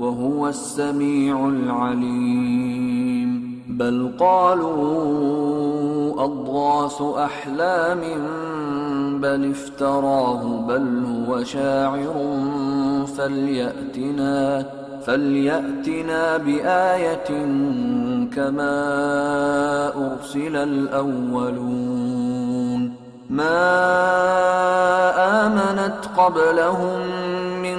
وهو السميع العليم. بل قالوا أضغاث أحلام بل افتراه بل هو شاعر فليأتنا فليأتنا بآية كما أرسل الأولون. ما آمنت قبلهم من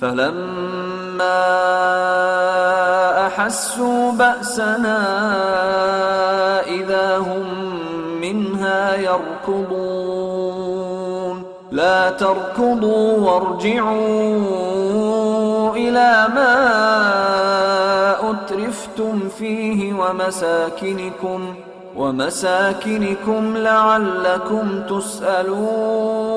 فلما أحسوا بأسنا إذا هم منها يركضون. لا تركضوا وارجعوا إلى ما أترفتم فيه ومساكنكم ومساكنكم لعلكم تسألون.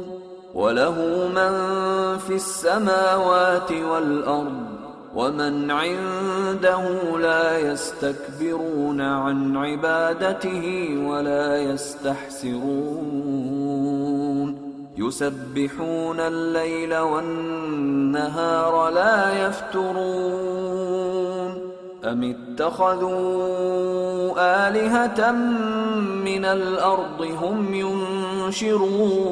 وله من في السماوات والأرض ومن عنده لا يستكبرون عن عبادته ولا يستحسرون. يسبحون الليل والنهار لا يفترون. أم اتخذوا آلهة من الأرض هم ينشرون؟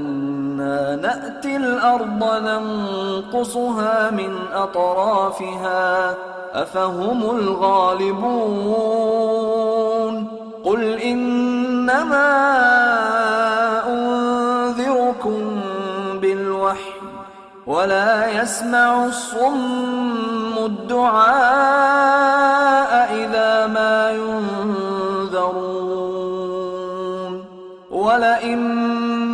نأتي الأرض ننقصها من أطرافها أفهم الغالبون قل إنما أنذركم بالوحي ولا يسمع الصم الدعاء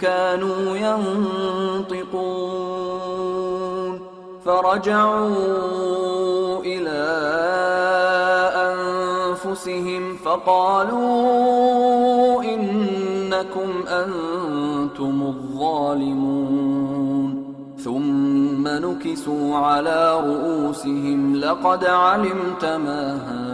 كانوا ينطقون فرجعوا إلى أنفسهم فقالوا إنكم أنتم الظالمون ثم نكسوا على رؤوسهم لقد علمت ما هؤلاء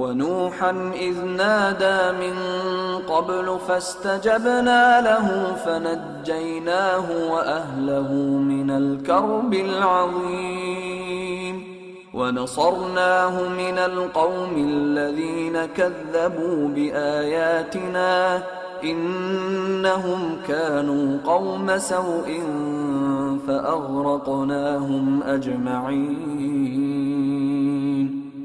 ونوحا إذ نادى من قبل فاستجبنا له فنجيناه وأهله من الكرب العظيم. ونصرناه من القوم الذين كذبوا بآياتنا إنهم كانوا قوم سوء فأغرقناهم أجمعين.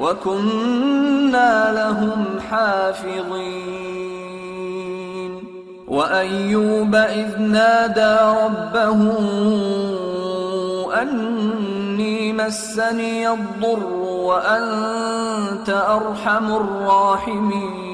وكنا لهم حافظين. وأيوب إذ نادى ربه أني مسني الضر وأنت أرحم الراحمين.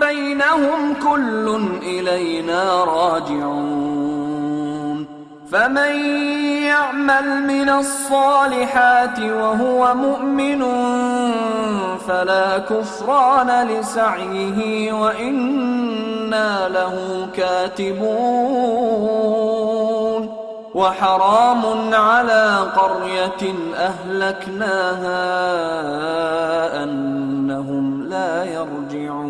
بينهم كل إلينا راجعون فمن يعمل من الصالحات وهو مؤمن فلا كفران لسعيه وإنا له كاتبون وحرام على قرية أهلكناها أنهم لا يرجعون